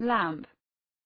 lamp.